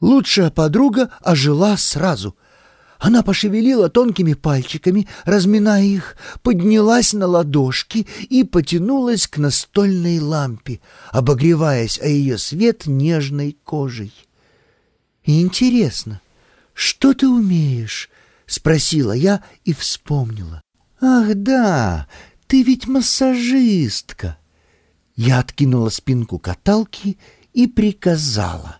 Лучшая подруга ожила сразу. Она пошевелила тонкими пальчиками, разминая их, поднялась на ладошки и потянулась к настольной лампе, обогреваясь о ее свет нежной кожей. «Интересно, что ты умеешь?» — спросила я и вспомнила. «Ах да, ты ведь массажистка!» Я откинула спинку каталки и приказала.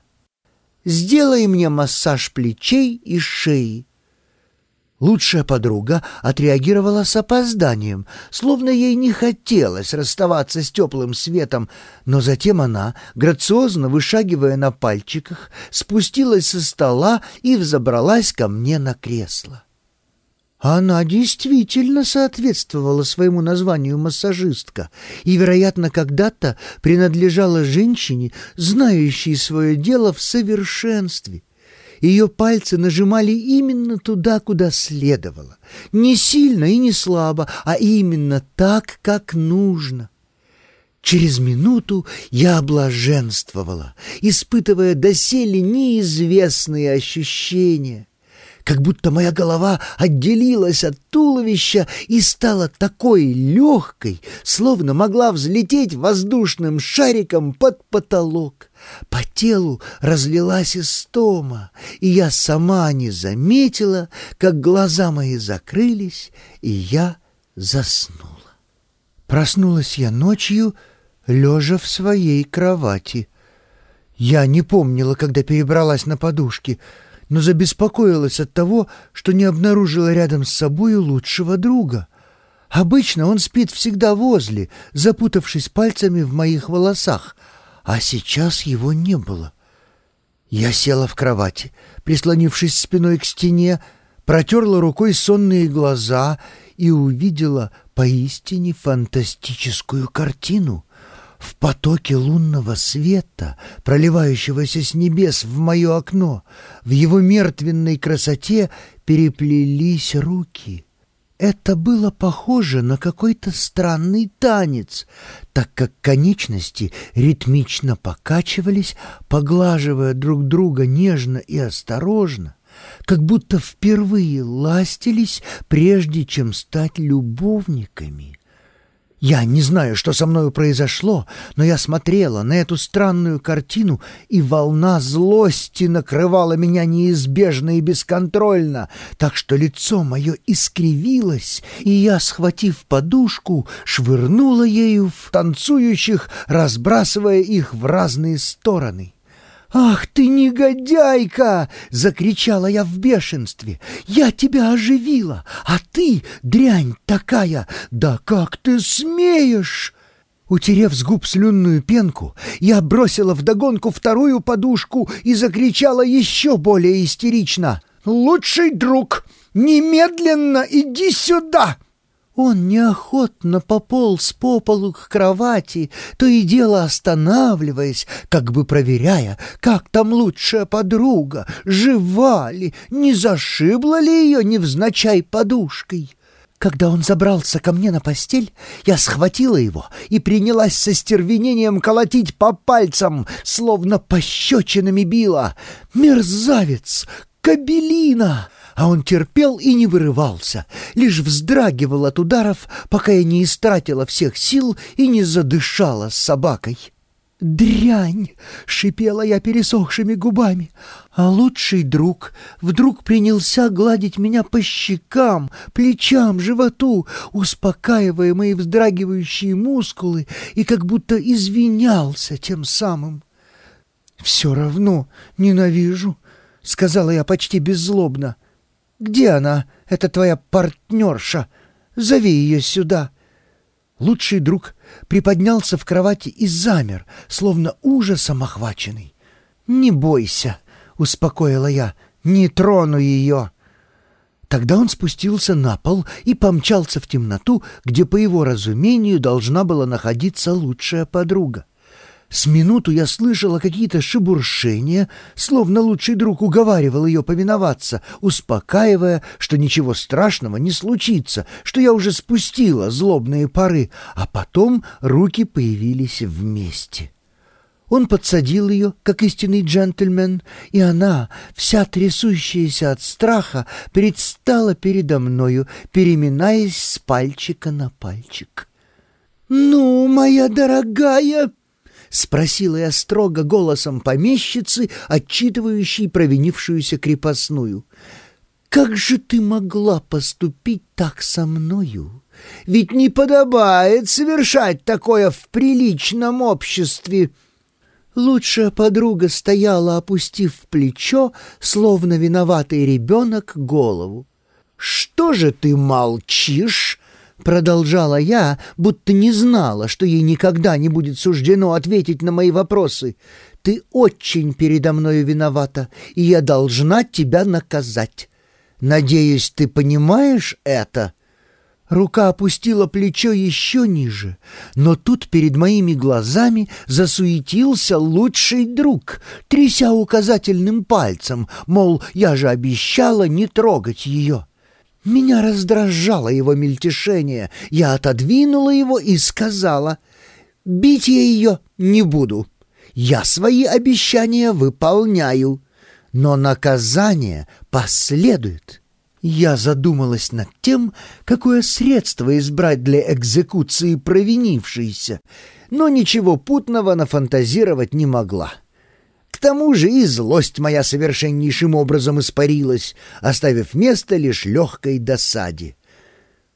«Сделай мне массаж плечей и шеи». Лучшая подруга отреагировала с опозданием, словно ей не хотелось расставаться с теплым светом, но затем она, грациозно вышагивая на пальчиках, спустилась со стола и взобралась ко мне на кресло. Она действительно соответствовала своему названию массажистка и, вероятно, когда-то принадлежала женщине, знающей свое дело в совершенстве. Ее пальцы нажимали именно туда, куда следовало. Не сильно и не слабо, а именно так, как нужно. Через минуту я блаженствовала, испытывая доселе неизвестные ощущения как будто моя голова отделилась от туловища и стала такой легкой, словно могла взлететь воздушным шариком под потолок. По телу разлилась истома, и я сама не заметила, как глаза мои закрылись, и я заснула. Проснулась я ночью, лежа в своей кровати. Я не помнила, когда перебралась на подушки — но забеспокоилась от того, что не обнаружила рядом с собой лучшего друга. Обычно он спит всегда возле, запутавшись пальцами в моих волосах, а сейчас его не было. Я села в кровати, прислонившись спиной к стене, протерла рукой сонные глаза и увидела поистине фантастическую картину — в потоке лунного света, проливающегося с небес в мое окно, в его мертвенной красоте переплелись руки. Это было похоже на какой-то странный танец, так как конечности ритмично покачивались, поглаживая друг друга нежно и осторожно, как будто впервые ластились, прежде чем стать любовниками. Я не знаю, что со мною произошло, но я смотрела на эту странную картину, и волна злости накрывала меня неизбежно и бесконтрольно, так что лицо мое искривилось, и я, схватив подушку, швырнула ею в танцующих, разбрасывая их в разные стороны. «Ах ты, негодяйка!» — закричала я в бешенстве. «Я тебя оживила, а ты, дрянь такая, да как ты смеешь!» Утерев с губ слюнную пенку, я бросила вдогонку вторую подушку и закричала еще более истерично. «Лучший друг, немедленно иди сюда!» Он неохотно пополз по полу к кровати, то и дело останавливаясь, как бы проверяя, как там лучшая подруга, жива ли, не зашибла ли ее невзначай подушкой. Когда он забрался ко мне на постель, я схватила его и принялась со стервенением колотить по пальцам, словно пощечинами била. «Мерзавец! Кабелина!» А он терпел и не вырывался, лишь вздрагивал от ударов, пока я не истратила всех сил и не задышала с собакой. «Дрянь!» — шипела я пересохшими губами. А лучший друг вдруг принялся гладить меня по щекам, плечам, животу, успокаивая мои вздрагивающие мускулы и как будто извинялся тем самым. «Все равно ненавижу», — сказала я почти беззлобно. Где она, эта твоя партнерша? Зови ее сюда!» Лучший друг приподнялся в кровати и замер, словно ужасом охваченный. «Не бойся», — успокоила я, — «не трону ее». Тогда он спустился на пол и помчался в темноту, где, по его разумению, должна была находиться лучшая подруга. С минуту я слышала какие-то шебуршения, словно лучший друг уговаривал ее повиноваться, успокаивая, что ничего страшного не случится, что я уже спустила злобные пары, а потом руки появились вместе. Он подсадил ее, как истинный джентльмен, и она, вся трясущаяся от страха, предстала передо мною, переминаясь с пальчика на пальчик. «Ну, моя дорогая!» — спросила я строго голосом помещицы, отчитывающей провинившуюся крепостную. «Как же ты могла поступить так со мною? Ведь не подобает совершать такое в приличном обществе!» Лучшая подруга стояла, опустив плечо, словно виноватый ребенок, голову. «Что же ты молчишь?» — продолжала я, будто не знала, что ей никогда не будет суждено ответить на мои вопросы. «Ты очень передо мною виновата, и я должна тебя наказать. Надеюсь, ты понимаешь это?» Рука опустила плечо еще ниже, но тут перед моими глазами засуетился лучший друг, тряся указательным пальцем, мол, я же обещала не трогать ее. Меня раздражало его мельтешение, я отодвинула его и сказала, «Бить я ее не буду, я свои обещания выполняю, но наказание последует». Я задумалась над тем, какое средство избрать для экзекуции провинившейся, но ничего путного нафантазировать не могла. К тому же и злость моя совершеннейшим образом испарилась, оставив место лишь легкой досаде.